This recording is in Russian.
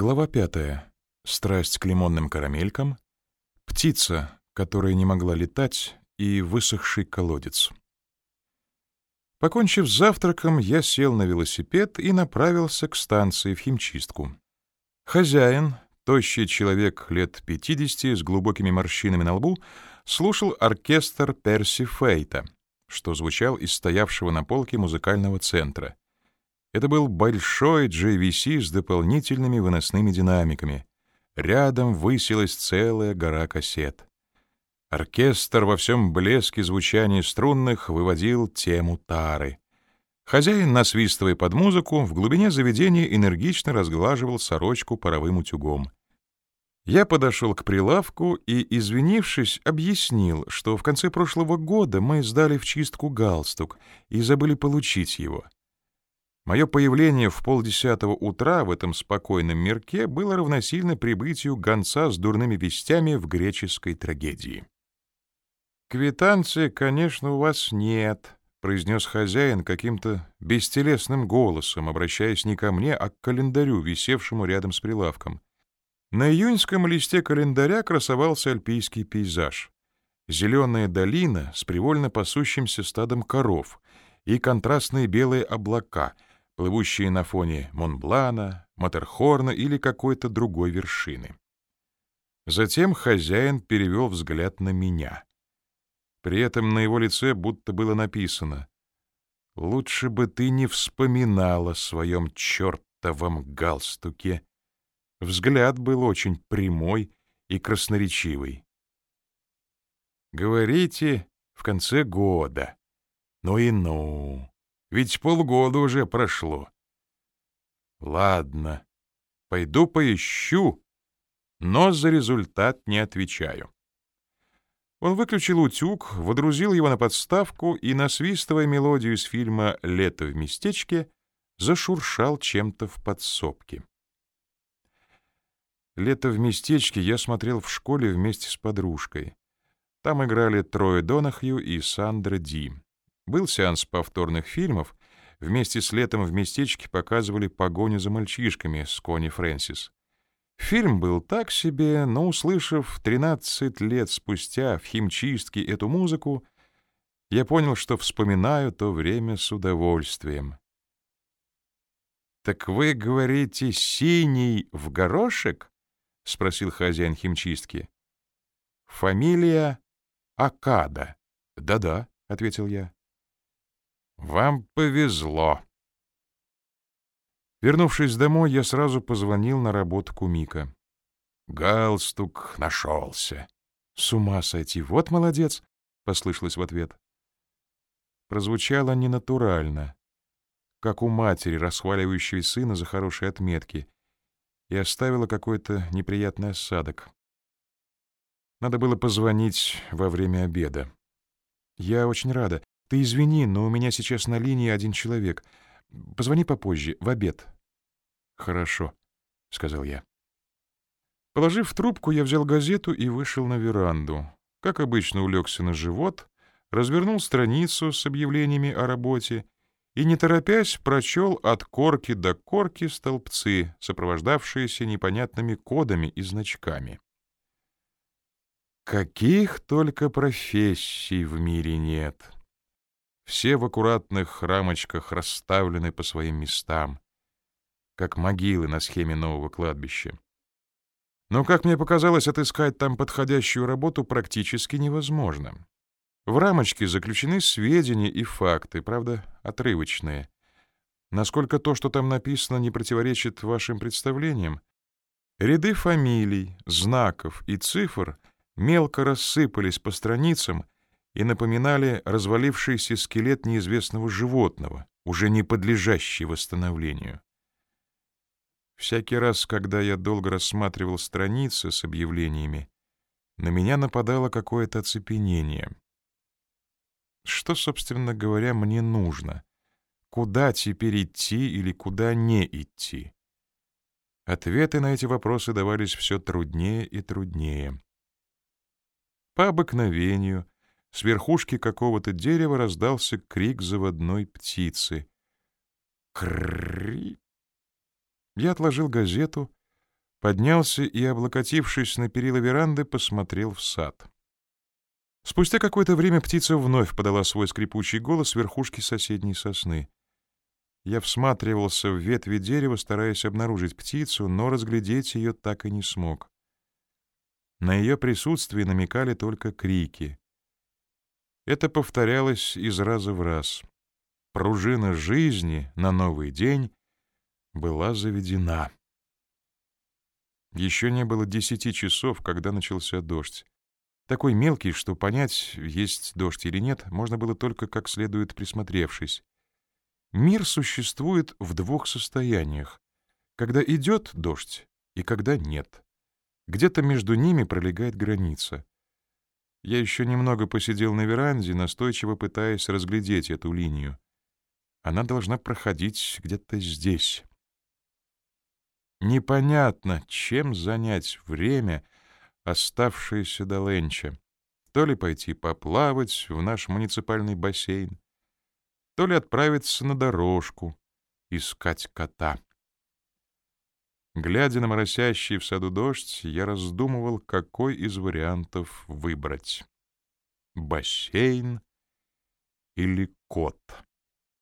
Глава пятая. Страсть к лимонным карамелькам. Птица, которая не могла летать, и высохший колодец. Покончив с завтраком, я сел на велосипед и направился к станции в химчистку. Хозяин, тощий человек лет 50 с глубокими морщинами на лбу, слушал оркестр Перси Фейта, что звучал из стоявшего на полке музыкального центра. Это был большой JVC с дополнительными выносными динамиками. Рядом высилась целая гора кассет. Оркестр во всем блеске звучания струнных выводил тему тары. Хозяин, насвистывая под музыку, в глубине заведения энергично разглаживал сорочку паровым утюгом. Я подошел к прилавку и, извинившись, объяснил, что в конце прошлого года мы сдали в чистку галстук и забыли получить его. Мое появление в полдесятого утра в этом спокойном мирке было равносильно прибытию гонца с дурными вестями в греческой трагедии. «Квитанции, конечно, у вас нет», — произнес хозяин каким-то бестелесным голосом, обращаясь не ко мне, а к календарю, висевшему рядом с прилавком. На июньском листе календаря красовался альпийский пейзаж. Зеленая долина с привольно пасущимся стадом коров и контрастные белые облака — плывущие на фоне Монблана, Матерхорна или какой-то другой вершины. Затем хозяин перевел взгляд на меня. При этом на его лице будто было написано «Лучше бы ты не вспоминал о своем чертовом галстуке». Взгляд был очень прямой и красноречивый. «Говорите, в конце года. Ну и ну. Ведь полгода уже прошло. Ладно, пойду поищу, но за результат не отвечаю. Он выключил утюг, водрузил его на подставку и, насвистывая мелодию из фильма «Лето в местечке», зашуршал чем-то в подсобке. «Лето в местечке» я смотрел в школе вместе с подружкой. Там играли Трое Донахью и Сандра Ди. Был сеанс повторных фильмов. Вместе с летом в местечке показывали погоню за мальчишками с Кони Фрэнсис. Фильм был так себе, но, услышав 13 лет спустя в химчистке эту музыку, я понял, что вспоминаю то время с удовольствием. «Так вы говорите, синий в горошек?» — спросил хозяин химчистки. «Фамилия Акада». «Да-да», — ответил я. Вам повезло. Вернувшись домой, я сразу позвонил на работу Кумика. Галстук нашелся. С ума сойти, вот молодец, послышалось в ответ. Прозвучало ненатурально, как у матери, расхваливающей сына за хорошие отметки, и оставило какой-то неприятный осадок. Надо было позвонить во время обеда. Я очень рада. Ты извини, но у меня сейчас на линии один человек. Позвони попозже, в обед. Хорошо, сказал я. Положив трубку, я взял газету и вышел на веранду. Как обычно, улегся на живот, развернул страницу с объявлениями о работе и, не торопясь, прочел от корки до корки столбцы, сопровождавшиеся непонятными кодами и значками. Каких только профессий в мире нет! Все в аккуратных рамочках расставлены по своим местам, как могилы на схеме нового кладбища. Но, как мне показалось, отыскать там подходящую работу практически невозможно. В рамочке заключены сведения и факты, правда, отрывочные. Насколько то, что там написано, не противоречит вашим представлениям, ряды фамилий, знаков и цифр мелко рассыпались по страницам и напоминали развалившийся скелет неизвестного животного, уже не подлежащий восстановлению. Всякий раз, когда я долго рассматривал страницы с объявлениями, на меня нападало какое-то оцепенение. Что, собственно говоря, мне нужно? Куда теперь идти или куда не идти? Ответы на эти вопросы давались все труднее и труднее. По обыкновению с верхушки какого-то дерева раздался крик заводной птицы. Крррри! Я отложил газету, Поднялся и, облокотившись на перила веранды, посмотрел в сад. Спустя какое-то время птица вновь подала свой скрипучий голос с верхушки соседней сосны. Я всматривался в ветви дерева, стараясь обнаружить птицу, но разглядеть ее так и не смог. На ее присутствие намекали только крики. Это повторялось из раза в раз. Пружина жизни на новый день была заведена. Еще не было десяти часов, когда начался дождь. Такой мелкий, что понять, есть дождь или нет, можно было только как следует присмотревшись. Мир существует в двух состояниях. Когда идет дождь и когда нет. Где-то между ними пролегает граница. Я еще немного посидел на веранде, настойчиво пытаясь разглядеть эту линию. Она должна проходить где-то здесь. Непонятно, чем занять время, оставшееся до Ленча. То ли пойти поплавать в наш муниципальный бассейн, то ли отправиться на дорожку, искать кота. Глядя на моросящий в саду дождь, я раздумывал, какой из вариантов выбрать — бассейн или кот.